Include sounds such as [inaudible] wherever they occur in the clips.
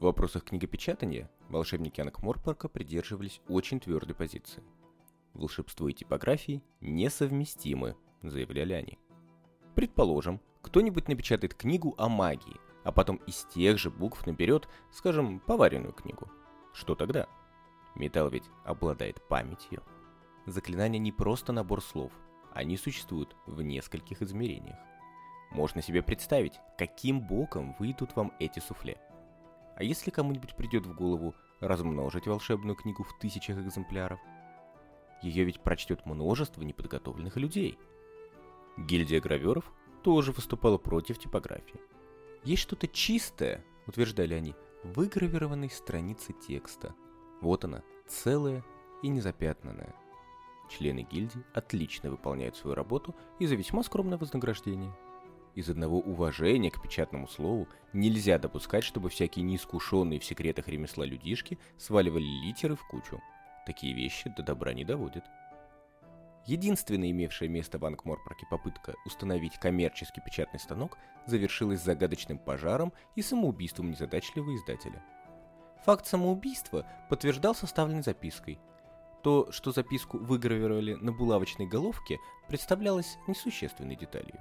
В вопросах книгопечатания волшебники Анкморпорка придерживались очень твердой позиции. Волшебство и типографии несовместимы, заявляли они. Предположим, кто-нибудь напечатает книгу о магии, а потом из тех же букв наберет, скажем, поваренную книгу. Что тогда? Металл ведь обладает памятью. Заклинания не просто набор слов, они существуют в нескольких измерениях. Можно себе представить, каким боком выйдут вам эти суфле. А если кому-нибудь придет в голову размножить волшебную книгу в тысячах экземпляров? Ее ведь прочтет множество неподготовленных людей. Гильдия граверов тоже выступала против типографии. Есть что-то чистое, утверждали они, выгравированной странице текста. Вот она, целая и незапятнанная. Члены гильдии отлично выполняют свою работу и за весьма скромное вознаграждение. Из одного уважения к печатному слову нельзя допускать, чтобы всякие неискушенные в секретах ремесла людишки сваливали литеры в кучу. Такие вещи до добра не доводят. Единственная имевшая место в Ангморпорке попытка установить коммерческий печатный станок завершилась загадочным пожаром и самоубийством незадачливого издателя. Факт самоубийства подтверждал составленной запиской. То, что записку выгравировали на булавочной головке, представлялось несущественной деталью.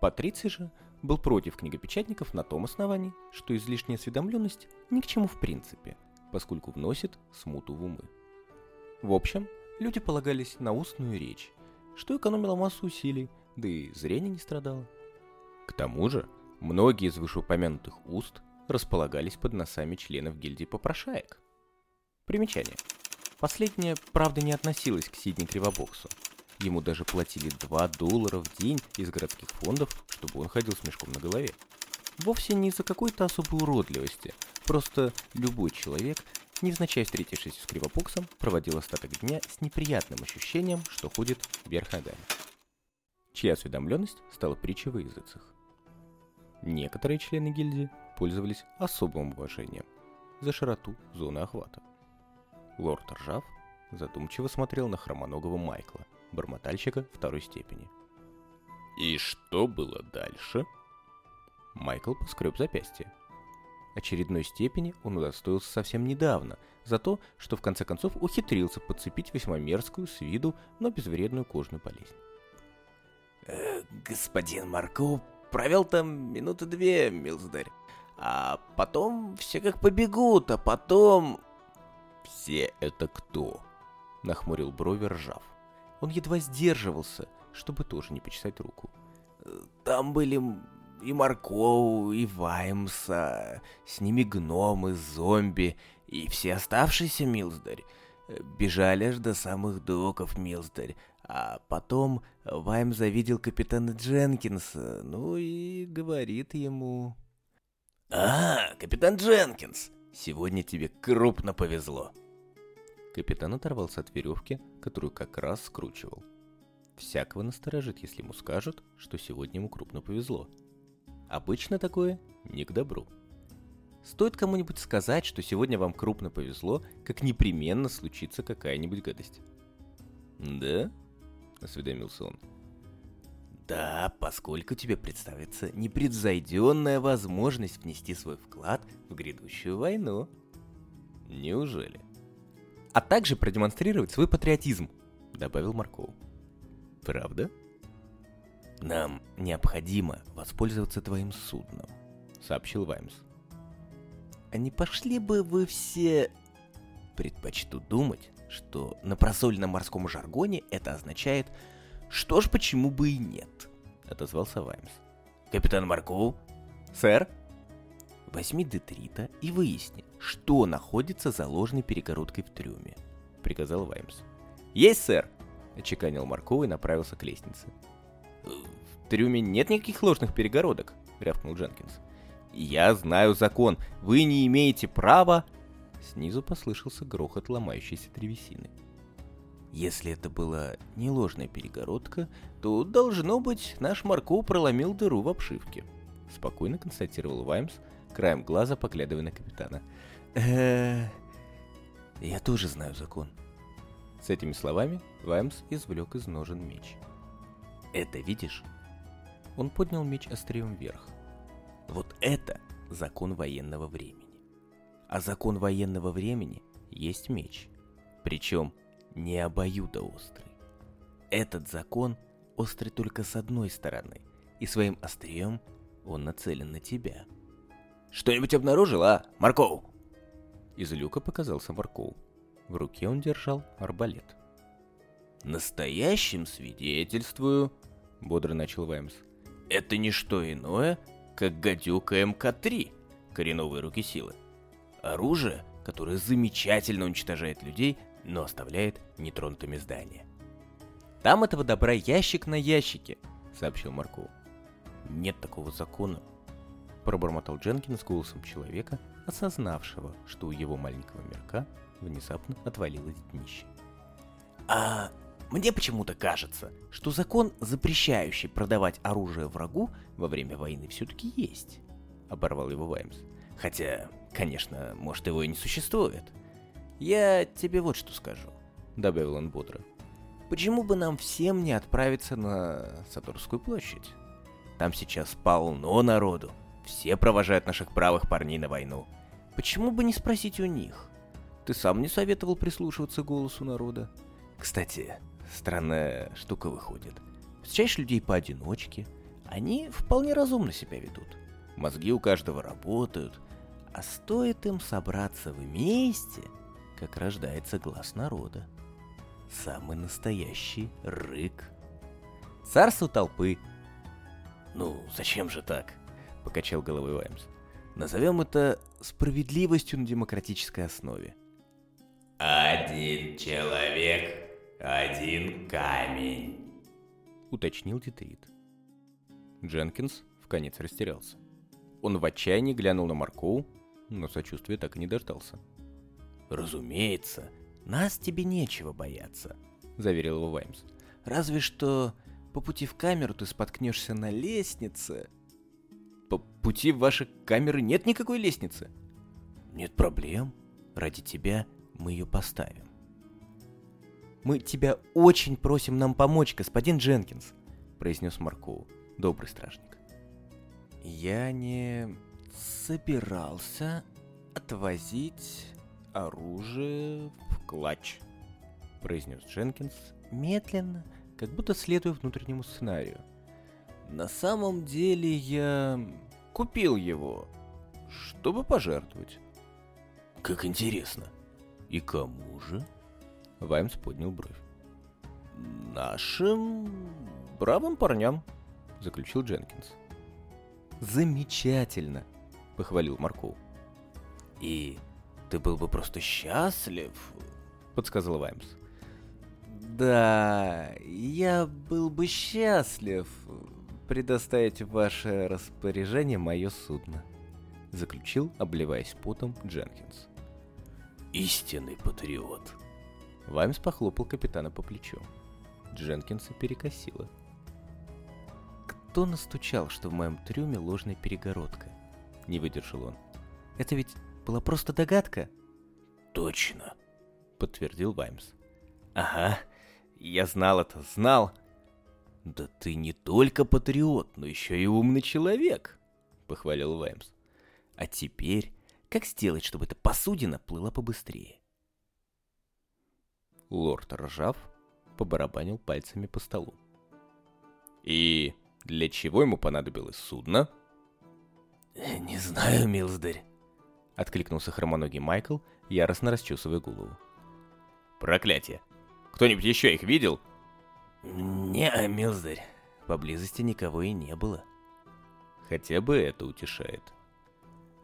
Патриций же был против книгопечатников на том основании, что излишняя осведомленность ни к чему в принципе, поскольку вносит смуту в умы. В общем, люди полагались на устную речь, что экономило массу усилий, да и зрение не страдало. К тому же, многие из вышеупомянутых уст располагались под носами членов гильдии попрошаек. Примечание. Последнее, правда, не относилось к Сидни Кривобоксу. Ему даже платили 2 доллара в день из городских фондов, чтобы он ходил с мешком на голове. Вовсе не из-за какой-то особой уродливости, просто любой человек невзначай встретившись с Кривопуксом, проводил остаток дня с неприятным ощущением, что ходит вверх ногами. Чья осведомленность стала притчей во языцах. Некоторые члены гильдии пользовались особым уважением за широту зоны охвата. Лорд Ржав задумчиво смотрел на хромоногого Майкла, бормотальщика второй степени. «И что было дальше?» Майкл поскреб запястье, Очередной степени он удостоился совсем недавно, за то, что в конце концов ухитрился подцепить весьма мерзкую с виду, но безвредную кожную болезнь. Э, господин Марко провел там минуты две, милздарь. А потом все как побегут, а потом... «Все это кто?» — нахмурил брови ржав. Он едва сдерживался, чтобы тоже не почесать руку. Э, «Там были и Маркоу, и Ваймса, с ними гномы, зомби и все оставшиеся Милздарь. Бежали аж до самых доков Милздарь, а потом Вайм завидел капитана Дженкинса, ну и говорит ему... «А, капитан Дженкинс, сегодня тебе крупно повезло!» Капитан оторвался от веревки, которую как раз скручивал. Всякого насторожит, если ему скажут, что сегодня ему крупно повезло. Обычно такое не к добру. Стоит кому-нибудь сказать, что сегодня вам крупно повезло, как непременно случится какая-нибудь гадость. «Да?» — осведомился он. «Да, поскольку тебе представится непредзайденная возможность внести свой вклад в грядущую войну». «Неужели?» «А также продемонстрировать свой патриотизм», — добавил Марков. «Правда?» «Нам необходимо воспользоваться твоим судном», — сообщил Ваймс. «А не пошли бы вы все...» «Предпочту думать, что на просольном морском жаргоне это означает «что ж, почему бы и нет», — отозвался Ваймс. «Капитан Марку?» «Сэр?» «Возьми детрита и выясни, что находится за ложной перегородкой в трюме», — приказал Ваймс. «Есть, сэр!» — очеканил Марков и направился к лестнице. «В трюме нет никаких ложных перегородок», — рявкнул Дженкинс. «Я знаю закон. Вы не имеете права...» Снизу послышался грохот ломающейся древесины. «Если это была не ложная перегородка, то, должно быть, наш Марко проломил дыру в обшивке», — спокойно констатировал Ваймс, краем глаза поглядывая на капитана. э я тоже знаю закон». С этими словами Ваймс извлек из ножен меч. Это видишь? Он поднял меч острием вверх. Вот это закон военного времени. А закон военного времени есть меч. Причем не обоюдоострый. Этот закон острый только с одной стороны, и своим острием он нацелен на тебя. «Что-нибудь обнаружил, а, Марков?» Из люка показался Марков. В руке он держал арбалет. «Настоящим свидетельствую», — бодро начал Ваймс. «Это не что иное, как гадюка МК-3 коренновые руки силы. Оружие, которое замечательно уничтожает людей, но оставляет нетронутыми здания. «Там этого добра ящик на ящике», — сообщил Марков. «Нет такого закона», — пробормотал Дженкинс голосом человека, осознавшего, что у его маленького мирка внезапно отвалилось днище. «А мне почему-то кажется, что закон, запрещающий продавать оружие врагу во время войны, все-таки есть», — оборвал его Ваймс. «Хотя, конечно, может, его и не существует. Я тебе вот что скажу», — добавил он бодро. «Почему бы нам всем не отправиться на Саторскую площадь? Там сейчас полно народу. Все провожают наших правых парней на войну. Почему бы не спросить у них? Ты сам не советовал прислушиваться голосу народа? Кстати, странная штука выходит. Встречаешь людей поодиночке, они вполне разумно себя ведут. Мозги у каждого работают, а стоит им собраться вместе, как рождается глаз народа. Самый настоящий рык. Царство толпы. Ну, зачем же так? Покачал головой Ваймс. Назовем это справедливостью на демократической основе. Один человек, один камень, уточнил Дитрит. Дженкинс в конец растерялся. Он в отчаянии глянул на Маркоу, но сочувствия так и не дождался. «Разумеется, нас тебе нечего бояться», — заверил его Ваймс. «Разве что по пути в камеру ты споткнешься на лестнице». «По пути в ваши камеры нет никакой лестницы?» «Нет проблем. Ради тебя мы ее поставим». «Мы тебя очень просим нам помочь, господин Дженкинс», — произнес Маркоу, добрый стражник. «Я не собирался отвозить оружие в клатч», — произнес Дженкинс медленно, как будто следуя внутреннему сценарию. «На самом деле я купил его, чтобы пожертвовать». «Как интересно. И кому же?» Ваймс поднял бровь. «Нашим бравым парням», — заключил Дженкинс. «Замечательно!» — похвалил Марков. «И ты был бы просто счастлив», — подсказал Ваймс. «Да, я был бы счастлив предоставить в ваше распоряжение мое судно», — заключил, обливаясь потом, Дженкинс. «Истинный патриот», — Ваймс похлопал капитана по плечу. Дженкинса перекосило. «Кто настучал, что в моем трюме ложная перегородка?» — не выдержал он. «Это ведь была просто догадка?» «Точно», — подтвердил Ваймс. «Ага, я знал это, знал». «Да ты не только патриот, но еще и умный человек», — похвалил Ваймс. «А теперь, как сделать, чтобы эта посудина плыла побыстрее?» Лорд Ржав побарабанил пальцами по столу. «И для чего ему понадобилось судно?» «Не знаю, милздарь», Откликнулся хромоногий Майкл, яростно расчесывая голову. Проклятие! Кто-нибудь еще их видел? Не, милздарь. Поблизости никого и не было. Хотя бы это утешает.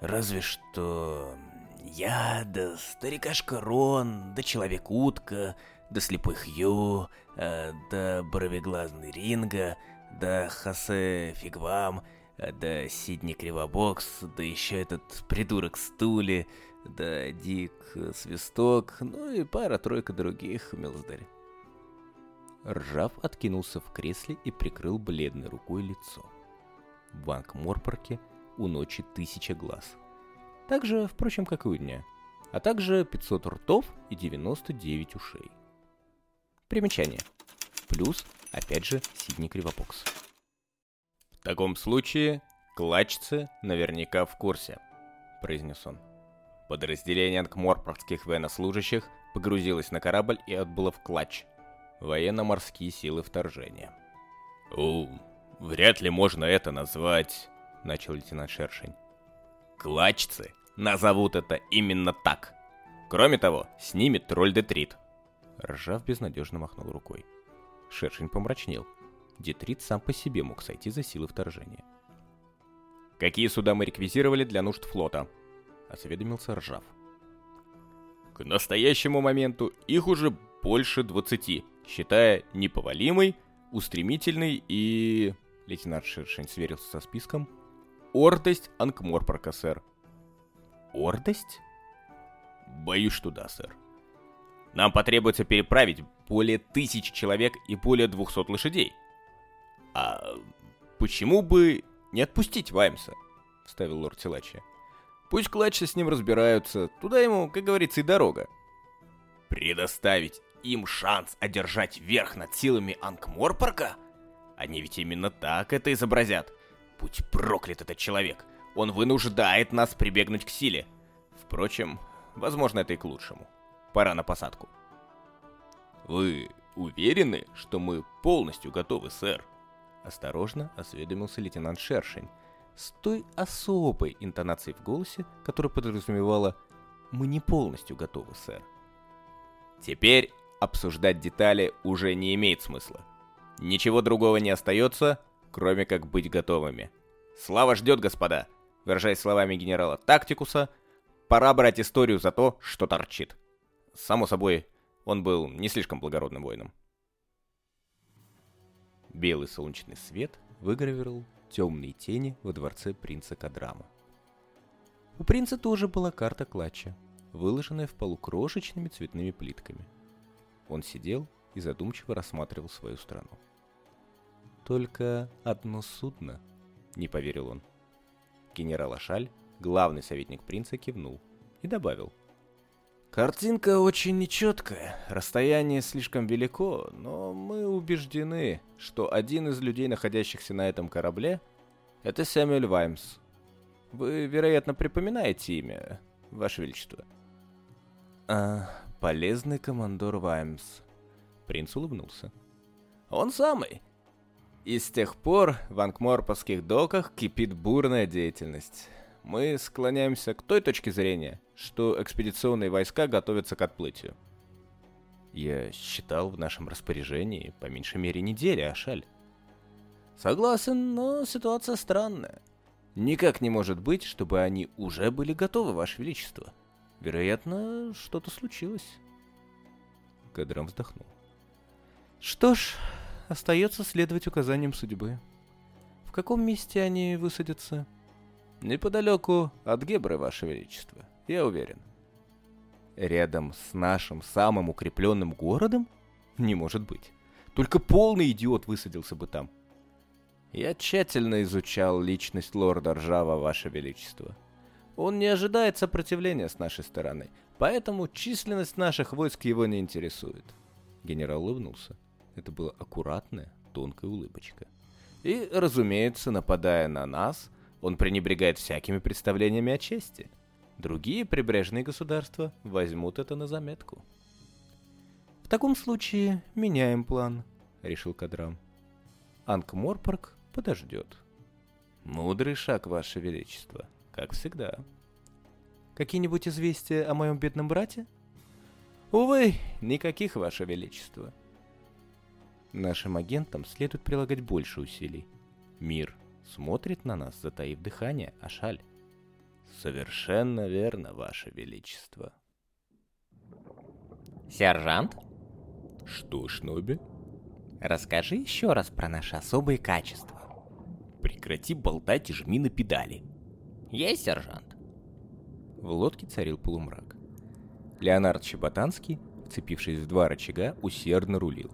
Разве что... Я, да старикашка Рон, да человек-утка, да слепой Хью, э, да бровеглазный Ринга, да Хосе Фигвам — да Сидни Кривобокс, да еще этот придурок Стули, да Дик Свисток, ну и пара-тройка других, милздарь. Ржав откинулся в кресле и прикрыл бледной рукой лицо. В Банк-Морпорке у ночи тысяча глаз. Так же, впрочем, как и у дня. А также 500 ртов и 99 ушей. Примечание. Плюс, опять же, Сидни Кривопокс. В таком случае клачцы наверняка в курсе», — произнес он. Подразделение анкморпоргских военнослужащих погрузилось на корабль и отбыло в клатч. Военно-морские силы вторжения. «О, вряд ли можно это назвать...» — начал лейтенант Шершень. «Клачцы назовут это именно так. Кроме того, с ними тролль Детрит». Ржав безнадежно махнул рукой. Шершень помрачнел. Детрит сам по себе мог сойти за силы вторжения. «Какие суда мы реквизировали для нужд флота?» — осведомился Ржав. «К настоящему моменту их уже больше двадцати, считая неповалимый, устремительный и...» Лейтенант Шершень сверился со списком. «Ордость Анкморпорка, сэр». «Ордость?» «Боюсь, что да, сэр. Нам потребуется переправить более тысячи человек и более двухсот лошадей. А почему бы не отпустить Ваймса?» — вставил лорд Силачи. «Пусть Клатчи с ним разбираются, туда ему, как говорится, и дорога». «Предоставить им шанс одержать верх над силами Анкморпорка? Они ведь именно так это изобразят. Будь проклят этот человек, он вынуждает нас прибегнуть к силе. Впрочем, возможно, это и к лучшему. Пора на посадку». «Вы уверены, что мы полностью готовы, сэр?» Осторожно осведомился лейтенант Шершень, с той особой интонацией в голосе, которая подразумевала «Мы не полностью готовы, сэр». Теперь обсуждать детали уже не имеет смысла. Ничего другого не остается, кроме как быть готовыми. Слава ждет, господа. Выражаясь словами генерала Тактикуса, пора брать историю за то, что торчит. Само собой, он был не слишком благородным воином. Белый солнечный свет выгравировал темные тени во дворце принца Кадрама. У принца тоже была карта клатча, выложенная в полу крошечными цветными плитками. Он сидел и задумчиво рассматривал свою страну. «Только одно судно», — не поверил он. Генерал Ашаль, главный советник принца, кивнул и добавил — Картинка очень нечеткая, расстояние слишком велико, но мы убеждены, что один из людей, находящихся на этом корабле, это Сэмюэль Ваймс. Вы, вероятно, припоминаете имя, Ваше Величество. А, полезный командор Ваймс. Принц улыбнулся. Он самый. И с тех пор в Анкморпорских доках кипит бурная деятельность. Мы склоняемся к той точке зрения, что экспедиционные войска готовятся к отплытию. Я считал в нашем распоряжении по меньшей мере неделя, Ашаль. Согласен, но ситуация странная. Никак не может быть, чтобы они уже были готовы, Ваше Величество. Вероятно, что-то случилось. Кадрам вздохнул. Что ж, остается следовать указаниям судьбы. В каком месте они высадятся? Неподалеку от Гебры, Ваше Величество я уверен. Рядом с нашим самым укрепленным городом? Не может быть. Только полный идиот высадился бы там. Я тщательно изучал личность лорда Ржава, Ваше Величество. Он не ожидает сопротивления с нашей стороны, поэтому численность наших войск его не интересует. Генерал улыбнулся. Это была аккуратная, тонкая улыбочка. И, разумеется, нападая на нас, он пренебрегает всякими представлениями о чести. Другие прибрежные государства возьмут это на заметку. «В таком случае меняем план», — решил Кадрам. «Анкморпорг подождет». «Мудрый шаг, Ваше Величество, как всегда». «Какие-нибудь известия о моем бедном брате?» «Увы, никаких, Ваше Величество». «Нашим агентам следует прилагать больше усилий. Мир смотрит на нас, затаив дыхание, а шаль. Совершенно верно, Ваше Величество. Сержант? Что, Шноби? Расскажи еще раз про наши особые качества. Прекрати болтать и жми на педали. Есть, сержант. В лодке царил полумрак. Леонард Чеботанский, вцепившись в два рычага, усердно рулил.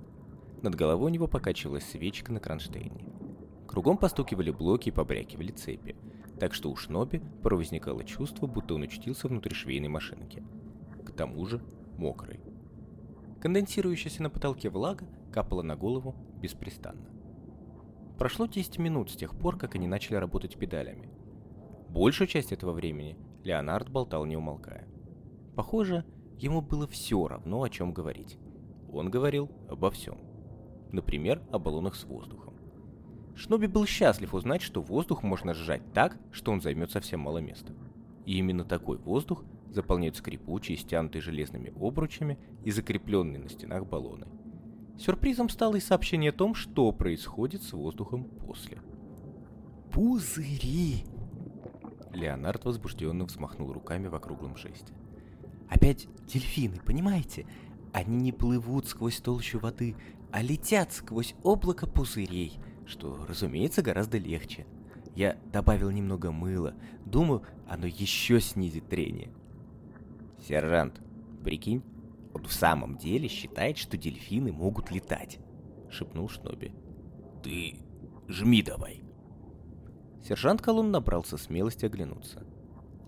Над головой у него покачивалась свечка на кронштейне. Кругом постукивали блоки и побрякивали цепи так что у Шноби порой возникало чувство, будто он очутился внутри швейной машинки. К тому же мокрый. Конденсирующаяся на потолке влага капала на голову беспрестанно. Прошло 10 минут с тех пор, как они начали работать педалями. Большую часть этого времени Леонард болтал не умолкая. Похоже, ему было все равно, о чем говорить. Он говорил обо всем. Например, о баллонах с воздухом. Шноби был счастлив узнать, что воздух можно сжать так, что он займет совсем мало места. И именно такой воздух заполняют скрипучие, стянутые железными обручами и закрепленные на стенах баллоны. Сюрпризом стало и сообщение о том, что происходит с воздухом после. «Пузыри!» Леонард возбужденно взмахнул руками в округлом жесте. «Опять дельфины, понимаете? Они не плывут сквозь толщу воды, а летят сквозь облако пузырей, что, разумеется, гораздо легче. Я добавил немного мыла. Думаю, оно еще снизит трение. Сержант, прикинь, он в самом деле считает, что дельфины могут летать, шепнул Шноби. Ты жми давай. Сержант Колун набрался смелости оглянуться.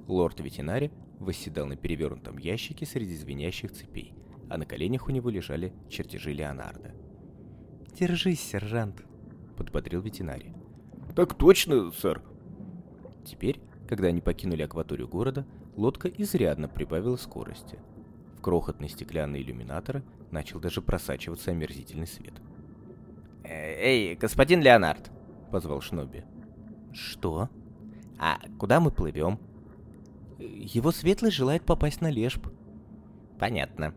Лорд-ветенари восседал на перевернутом ящике среди звенящих цепей, а на коленях у него лежали чертежи Леонардо. «Держись, сержант», — подбодрил ветеринарий. «Так точно, сэр». Теперь, когда они покинули акваторию города, лодка изрядно прибавила скорости. В крохотные стеклянные иллюминаторы начал даже просачиваться омерзительный свет. «Э, «Эй, господин Леонард!» — позвал Шноби. «Что?» «А куда мы плывем?» «Его светлость желает попасть на Лешб». «Понятно.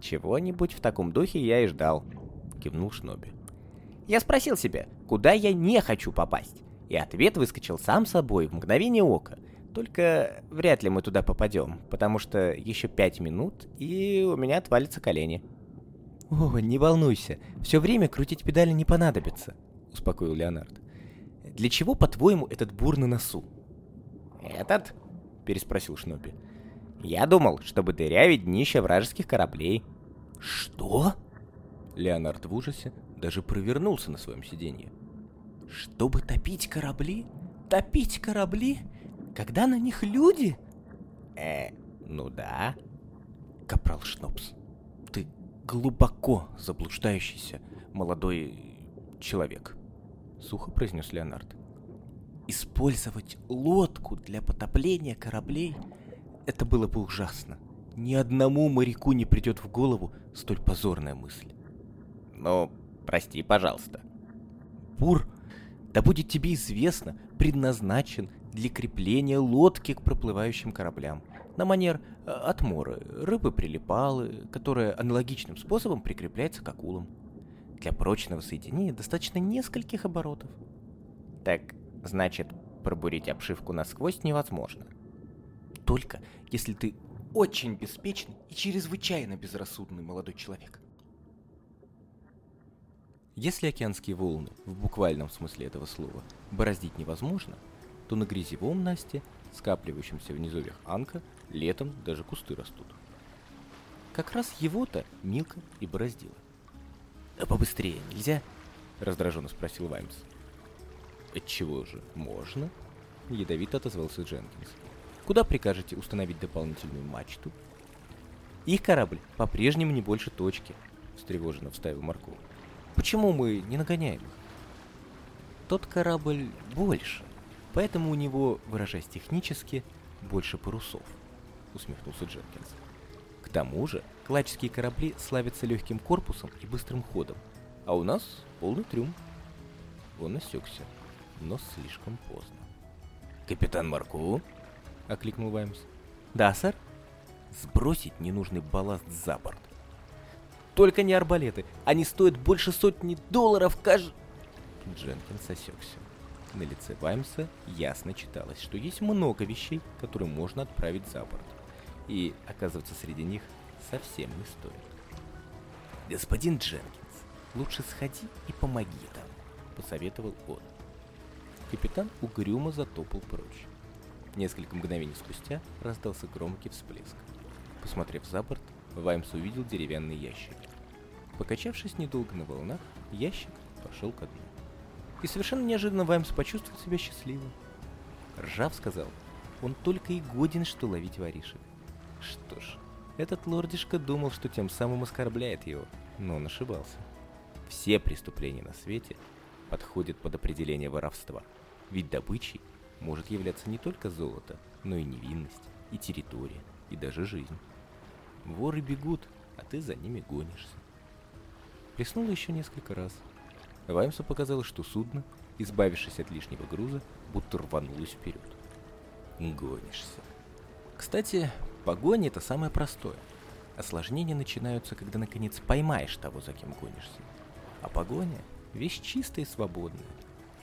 Чего-нибудь в таком духе я и ждал», — кивнул Шноби. «Я спросил себя, куда я не хочу попасть?» И ответ выскочил сам собой в мгновение ока. Только вряд ли мы туда попадем, потому что еще пять минут, и у меня отвалятся колени. «О, не волнуйся, все время крутить педали не понадобится», — успокоил Леонард. Для чего, по-твоему, этот бур на носу? Этот? Переспросил Шнупи. Я думал, чтобы дырявить днища вражеских кораблей. Что? Леонард в ужасе даже провернулся на своем сиденье. Чтобы топить корабли? Топить корабли? Когда на них люди? Э, ну да. Капрал Шнопс, ты глубоко заблуждающийся молодой человек. — сухо произнес Леонард. «Использовать лодку для потопления кораблей — это было бы ужасно. Ни одному моряку не придет в голову столь позорная мысль». «Ну, прости, пожалуйста». «Бур, да будет тебе известно, предназначен для крепления лодки к проплывающим кораблям. На манер э, отмора, рыбы-прилипалы, которая аналогичным способом прикрепляется к акулам. Для прочного соединения достаточно нескольких оборотов. Так, значит, пробурить обшивку насквозь невозможно. Только если ты очень беспечный и чрезвычайно безрассудный молодой человек. Если океанские волны, в буквальном смысле этого слова, бороздить невозможно, то на грязевом Насте, скапливающемся в низовьях Анка, летом даже кусты растут. Как раз его-то Милка и бороздила. «А побыстрее нельзя?» — раздраженно спросил Ваймс. «Отчего же? Можно?» — ядовито отозвался Дженкинс. «Куда прикажете установить дополнительную мачту?» «Их корабль по-прежнему не больше точки», — встревоженно вставил Марков. «Почему мы не нагоняем их?» «Тот корабль больше, поэтому у него, выражаясь технически, больше парусов», — усмехнулся Дженкинс. К тому же, клачские корабли славятся легким корпусом и быстрым ходом, а у нас полный трюм. Он осекся, но слишком поздно. «Капитан Марку?» — окликнул Ваймс. «Да, сэр?» «Сбросить ненужный балласт за борт». «Только не арбалеты. Они стоят больше сотни долларов каждый...» Дженкинс осекся. На лице Ваймса ясно читалось, что есть много вещей, которые можно отправить за борт и оказываться среди них совсем не стоит. «Господин Дженкинс, лучше сходи и помоги там», — посоветовал он. Капитан угрюмо затопал прочь. Несколько мгновений спустя раздался громкий всплеск. Посмотрев за борт, Ваймс увидел деревянный ящик. Покачавшись недолго на волнах, ящик пошел ко дну. И совершенно неожиданно Ваймс почувствовал себя счастливым. Ржав сказал, он только и годен, что ловить воришек. Что ж, этот лордишка думал, что тем самым оскорбляет его, но он ошибался. Все преступления на свете подходят под определение воровства, ведь добычей может являться не только золото, но и невинность, и территория, и даже жизнь. Воры бегут, а ты за ними гонишься. Плеснуло еще несколько раз. Ваймсу показалось, что судно, избавившись от лишнего груза, будто рванулось вперед. Гонишься. Кстати, погоня — это самое простое. Осложнения начинаются, когда наконец поймаешь того, за кем гонишься. А погоня — вещь чистая и свободная.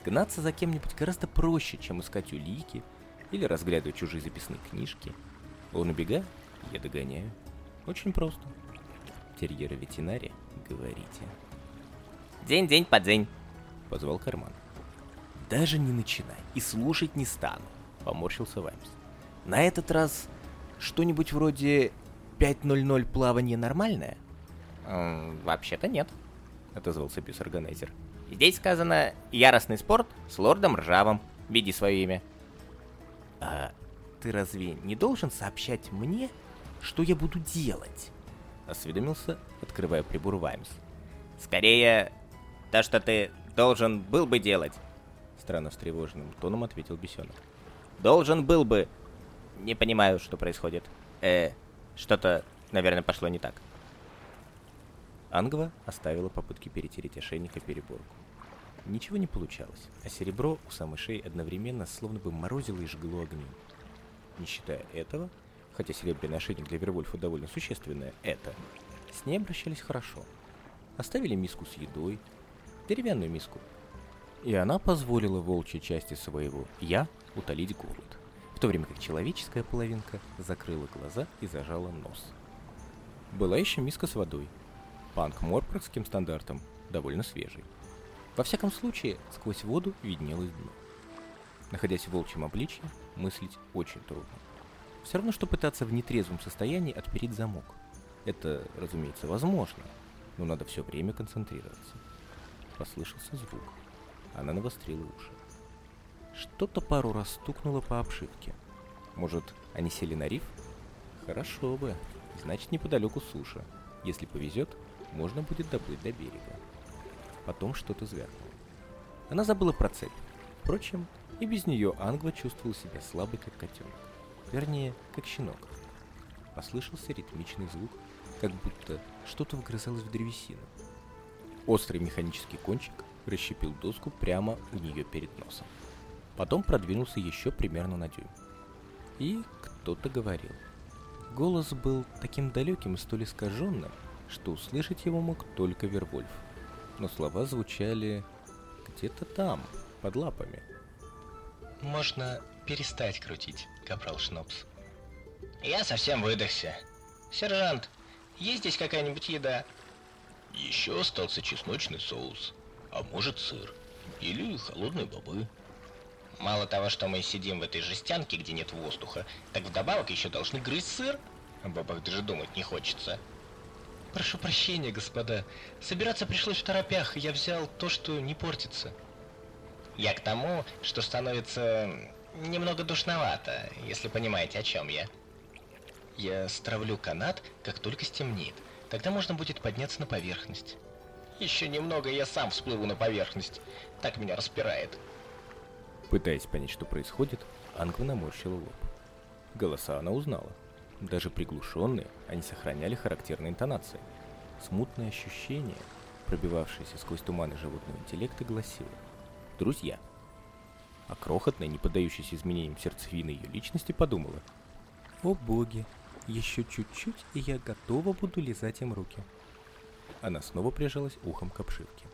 Гнаться за кем-нибудь гораздо проще, чем искать улики или разглядывать чужие записные книжки. Он убегает, я догоняю. Очень просто. Терьера ветеринария, говорите. День-день по день. Позвал карман. Даже не начинай и слушать не стану, поморщился Ваймс. На этот раз что-нибудь вроде 5.00 плавание нормальное? Эм, вообще-то нет, отозвался пис-органайзер. Здесь сказано «яростный спорт с лордом Ржавым». Веди свое имя. А ты разве не должен сообщать мне, что я буду делать?» Осведомился, открывая прибор Ваймс. «Скорее, то, что ты должен был бы делать», странно встревоженным тоном ответил бесенок. «Должен был бы...» «Не понимаю, что происходит. Э, что-то, наверное, пошло не так». Ангва оставила попытки перетереть ошейника переборку. Ничего не получалось, а серебро у самой шеи одновременно словно бы морозило и жгло огнем. Не считая этого, хотя серебряный ошейник для Вервольфа довольно существенное это, с ней обращались хорошо. Оставили миску с едой, деревянную миску. И она позволила волчьей части своего «я» утолить голод, то время как человеческая половинка закрыла глаза и зажала нос. Была еще миска с водой, по анкморпоргским стандартам довольно свежий. Во всяком случае, сквозь воду виднелось дно. Находясь в волчьем обличье, мыслить очень трудно. Все равно, что пытаться в нетрезвом состоянии отпереть замок. Это, разумеется, возможно, но надо все время концентрироваться. Послышался звук. Она навострила уши. Что-то пару раз стукнуло по обшивке. Может, они сели на риф? Хорошо бы. Значит, неподалеку суша. Если повезет, можно будет доплыть до берега. Потом что-то звякнуло. Она забыла про цель. Впрочем, и без нее Ангва чувствовал себя слабой, как котенок. Вернее, как щенок. Послышался ритмичный звук, как будто что-то вгрызалось в древесину. Острый механический кончик расщепил доску прямо у нее перед носом. Потом продвинулся еще примерно на дюйм. И кто-то говорил. Голос был таким далеким и столь искаженным, что услышать его мог только Вервольф. Но слова звучали где-то там, под лапами. Можно перестать крутить, капрал Шнопс. Я совсем выдохся. Сержант, есть здесь какая-нибудь еда? Еще остался чесночный соус, а может сыр, или холодные бобы. Мало того, что мы сидим в этой жестянке, где нет воздуха, так вдобавок еще должны грызть сыр. О бобах даже думать не хочется. Прошу прощения, господа. Собираться пришлось в торопях, я взял то, что не портится. Я к тому, что становится немного душновато, если понимаете, о чем я. Я стравлю канат, как только стемнеет. Тогда можно будет подняться на поверхность. Еще немного, и я сам всплыву на поверхность. Так меня распирает. Пытаясь понять, что происходит, Ангва наморщила лоб. Голоса она узнала. Даже приглушенные, они сохраняли характерные интонации. Смутное ощущение, пробивавшееся сквозь туманы животного интеллекта, гласило «Друзья». А крохотная, не поддающаяся изменениям сердцевины ее личности, подумала «О боги, еще чуть-чуть, и я готова буду лизать им руки». Она снова прижалась ухом к обшивке.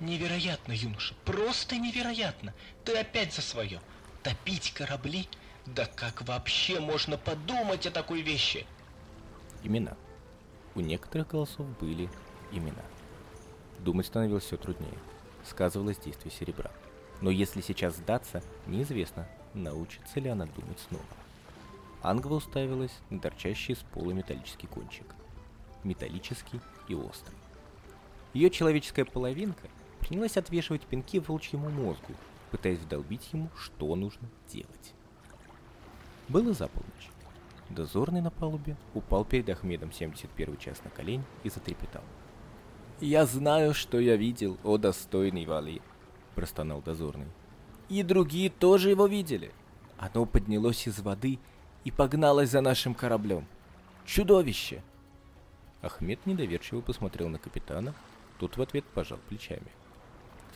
Невероятно, юноша, просто невероятно. Ты опять за свое. Топить корабли? Да как вообще можно подумать о такой вещи? Имена. У некоторых голосов были имена. Думать становилось все труднее. Сказывалось действие серебра. Но если сейчас сдаться, неизвестно, научится ли она думать снова. Ангва уставилась на торчащий с пола металлический кончик. Металлический и острый. Ее человеческая половинка принялась отвешивать пинки волчьему мозгу, пытаясь вдолбить ему, что нужно делать. Было за полночь. Дозорный на палубе упал перед Ахмедом 71 час на колень и затрепетал. «Я знаю, что я видел, о достойный Вали!» – простонал дозорный. «И другие тоже его видели. Оно поднялось из воды и погналась за нашим кораблем. Чудовище! Ахмед недоверчиво посмотрел на капитана, тот в ответ пожал плечами.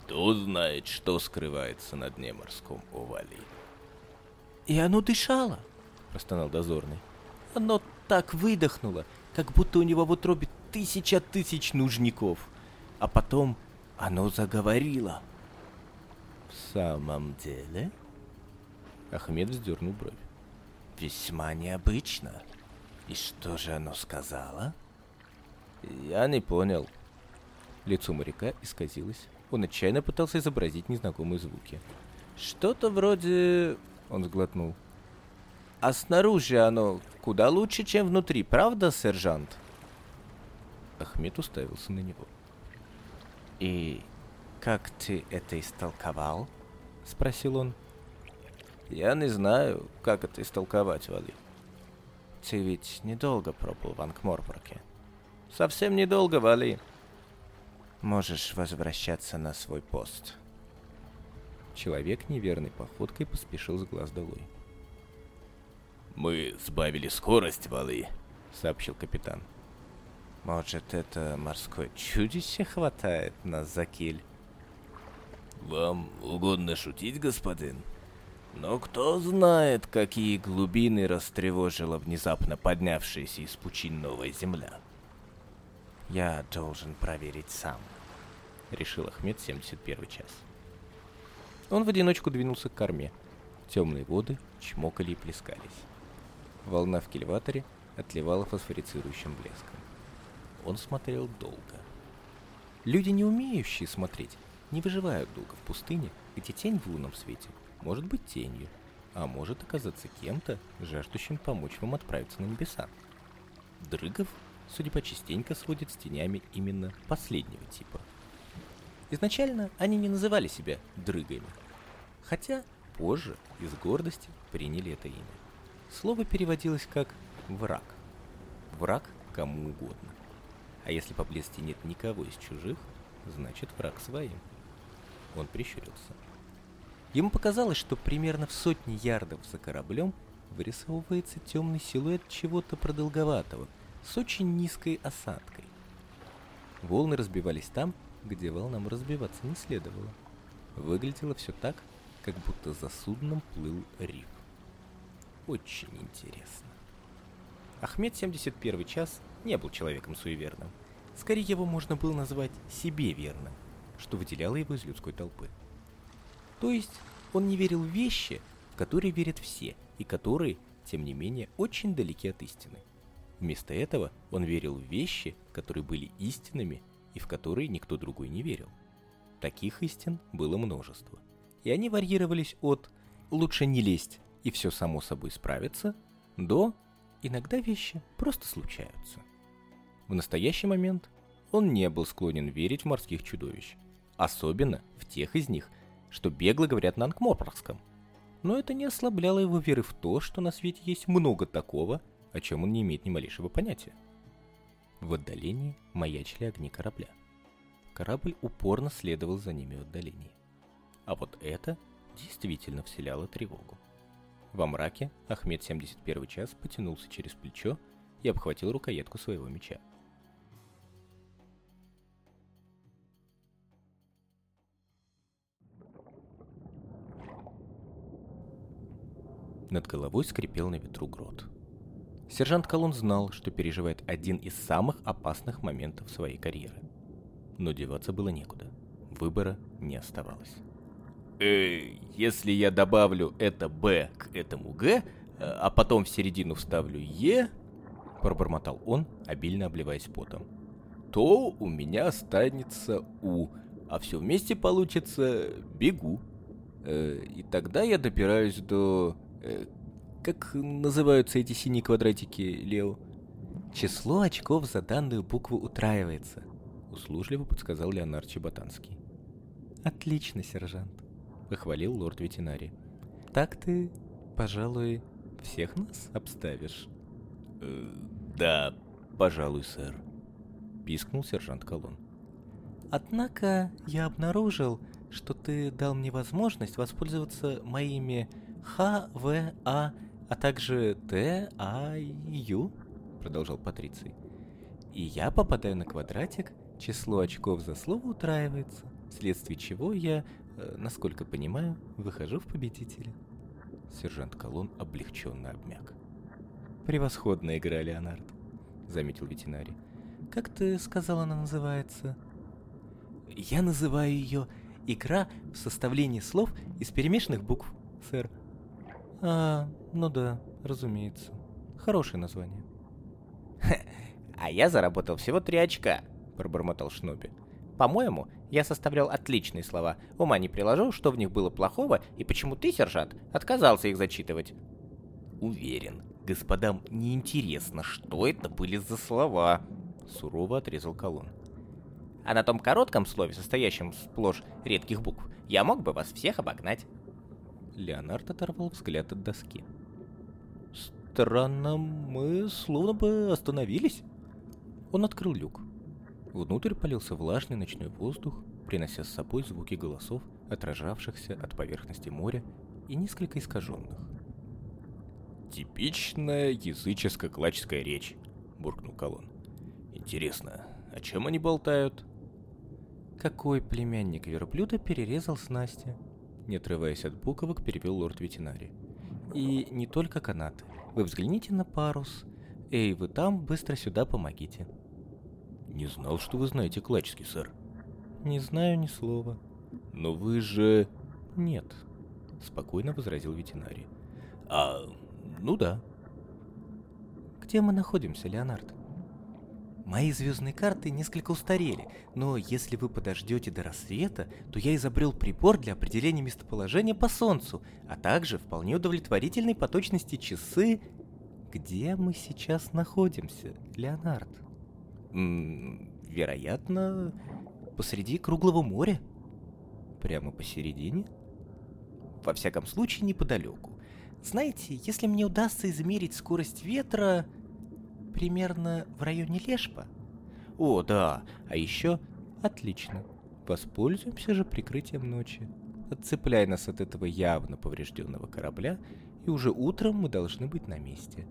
Кто знает, что скрывается на дне морском овали. И оно дышало, простонал дозорный. Оно так выдохнуло, как будто у него в утробе тысяча тысяч нужников. А потом оно заговорило. В самом деле? Ахмед вздернул бровь. Весьма необычно. И что же оно сказала? Я не понял. Лицо моряка исказилось. Он отчаянно пытался изобразить незнакомые звуки. Что-то вроде... Он сглотнул. А снаружи оно куда лучше, чем внутри, правда, сержант? Ахмед уставился на него. И как ты это истолковал? Спросил он. Я не знаю, как это истолковать, Вали. Ты ведь недолго пробыл в Анкморпорке. Совсем недолго, Вали. Можешь возвращаться на свой пост. Человек неверной походкой поспешил с глаз долой. «Мы сбавили скорость, Валы», — сообщил капитан. «Может, это морское чудище хватает нас за киль?» «Вам угодно шутить, господин?» Но кто знает, какие глубины растревожила внезапно поднявшаяся из пучин новая земля. Я должен проверить сам, решил Ахмед 71 час. Он в одиночку двинулся к корме. Темные воды чмокали и плескались. Волна в кильваторе отливала фосфорицирующим блеском. Он смотрел долго. Люди, не умеющие смотреть, не выживают долго в пустыне, где тень в лунном свете может быть тенью, а может оказаться кем-то, жаждущим помочь вам отправиться на небеса. Дрыгов, судя по частенько, сводит с тенями именно последнего типа. Изначально они не называли себя дрыгами, хотя позже из гордости приняли это имя. Слово переводилось как «враг». Враг кому угодно. А если поблизости нет никого из чужих, значит враг своим. Он прищурился. Ему показалось, что примерно в сотни ярдов за кораблем вырисовывается темный силуэт чего-то продолговатого, с очень низкой осадкой. Волны разбивались там, где волнам разбиваться не следовало. Выглядело все так, как будто за судном плыл риф. Очень интересно. Ахмед 71 час не был человеком суеверным. Скорее его можно было назвать себе верным, что выделяло его из людской толпы. То есть он не верил в вещи, в которые верят все, и которые, тем не менее, очень далеки от истины. Вместо этого он верил в вещи, которые были истинными и в которые никто другой не верил. Таких истин было множество. И они варьировались от «лучше не лезть и все само собой справится» до «иногда вещи просто случаются». В настоящий момент он не был склонен верить в морских чудовищ, особенно в тех из них, что бегло говорят на анкморпорском. Но это не ослабляло его веры в то, что на свете есть много такого, о чем он не имеет ни малейшего понятия. В отдалении маячили огни корабля. Корабль упорно следовал за ними в отдалении. А вот это действительно вселяло тревогу. Во мраке Ахмед 71 час потянулся через плечо и обхватил рукоятку своего меча. Над головой скрипел на ветру грот. Сержант Колон знал, что переживает один из самых опасных моментов своей карьеры. Но деваться было некуда. Выбора не оставалось. Э, если я добавлю это «Б» к этому «Г», а потом в середину вставлю «Е», пробормотал он, обильно обливаясь потом, то у меня останется «У», а все вместе получится «Бегу». Э, и тогда я допираюсь до Э, как называются эти синие квадратики, Лео? Число очков за данную букву утраивается, услужливо подсказал Леонард Чеботанский. Отлично, сержант, похвалил лорд ветеринарий. Так ты, пожалуй, всех нас обставишь. Э, да, пожалуй, сэр, пискнул сержант Колон. Однако я обнаружил, что ты дал мне возможность воспользоваться моими Х, В, А, также Т, А, Ю, продолжал Патриций. И я попадаю на квадратик, число очков за слово утраивается, вследствие чего я, э, насколько понимаю, выхожу в победителя. Сержант Колон облегченно обмяк. «Превосходная игра, Леонард», — заметил ветеринарий. «Как ты сказал, она называется?» «Я называю ее «Игра в составлении слов из перемешанных букв, сэр». «А, ну да, разумеется. Хорошее название». [laughs] «А я заработал всего три очка», — пробормотал Шноби. «По-моему, я составлял отличные слова. Ума не приложу, что в них было плохого, и почему ты, сержант, отказался их зачитывать». «Уверен, господам неинтересно, что это были за слова», — сурово отрезал Колон. «А на том коротком слове, состоящем сплошь редких букв, я мог бы вас всех обогнать». Леонард оторвал взгляд от доски. «Странно, мы словно бы остановились». Он открыл люк. Внутрь полился влажный ночной воздух, принося с собой звуки голосов, отражавшихся от поверхности моря и несколько искаженных. «Типичная языческо-клаческая речь», — буркнул Колон. «Интересно, о чем они болтают?» «Какой племянник верблюда перерезал снасти?» Не отрываясь от буквок, перевел лорд ветеринарий. «И не только канаты. Вы взгляните на парус. Эй, вы там, быстро сюда помогите». «Не знал, что вы знаете клаческий, сэр». «Не знаю ни слова». «Но вы же...» «Нет», — спокойно возразил ветеринарий. «А, ну да». «Где мы находимся, Леонард?» Мои звездные карты несколько устарели, но если вы подождете до рассвета, то я изобрел прибор для определения местоположения по Солнцу, а также вполне удовлетворительные по точности часы. Где мы сейчас находимся, Леонард? М вероятно, посреди круглого моря. Прямо посередине? Во всяком случае, неподалеку. Знаете, если мне удастся измерить скорость ветра, примерно в районе Лешпа. О, да, а еще... Отлично. Воспользуемся же прикрытием ночи. Отцепляй нас от этого явно поврежденного корабля, и уже утром мы должны быть на месте.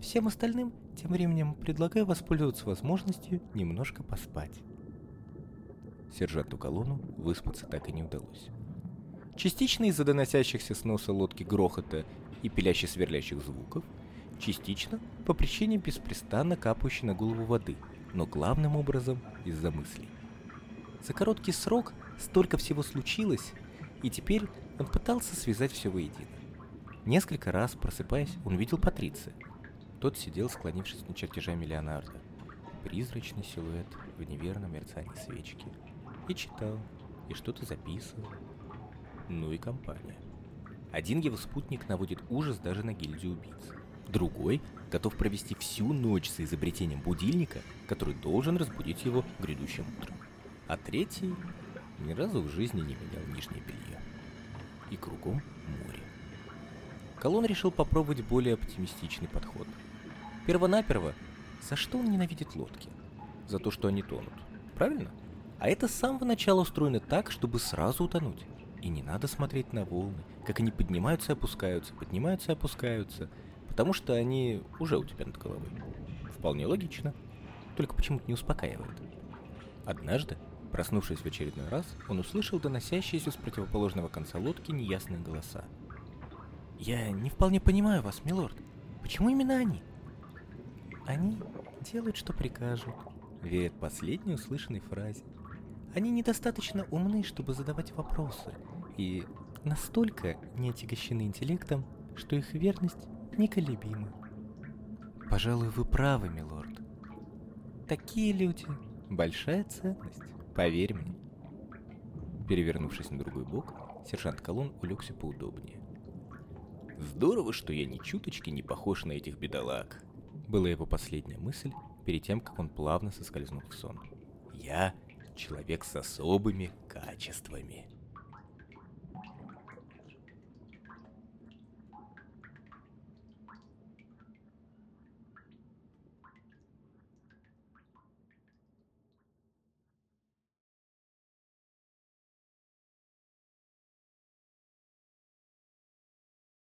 Всем остальным, тем временем, предлагаю воспользоваться возможностью немножко поспать. Сержанту Колону выспаться так и не удалось. Частично из-за доносящихся с носа лодки грохота и пиляще-сверлящих звуков, частично по причине беспрестанно капающей на голову воды, но главным образом из-за мыслей. За короткий срок столько всего случилось, и теперь он пытался связать все воедино. Несколько раз, просыпаясь, он видел Патриция. Тот сидел, склонившись над чертежами Леонардо. Призрачный силуэт в неверном мерцании свечки. И читал, и что-то записывал. Ну и компания. Один его спутник наводит ужас даже на гильдию убийц. Другой готов провести всю ночь за изобретением будильника, который должен разбудить его грядущим утром. А третий ни разу в жизни не менял нижнее белье. И кругом море. Колон решил попробовать более оптимистичный подход. Первонаперво, за что он ненавидит лодки? За то, что они тонут. Правильно? А это с самого начала устроено так, чтобы сразу утонуть. И не надо смотреть на волны, как они поднимаются и опускаются, поднимаются и опускаются – потому что они уже у тебя над головой. Вполне логично, только почему-то не успокаивает. Однажды, проснувшись в очередной раз, он услышал доносящиеся с противоположного конца лодки неясные голоса. «Я не вполне понимаю вас, милорд. Почему именно они?» «Они делают, что прикажут», — верят последней услышанной фразе. «Они недостаточно умны, чтобы задавать вопросы, и настолько не отягощены интеллектом, что их верность неколебимы. Пожалуй, вы правы, милорд. Такие люди — большая ценность, поверь мне. Перевернувшись на другой бок, сержант Колон улегся поудобнее. Здорово, что я ни чуточки не похож на этих бедолаг. Была его последняя мысль перед тем, как он плавно соскользнул в сон. Я человек с особыми качествами.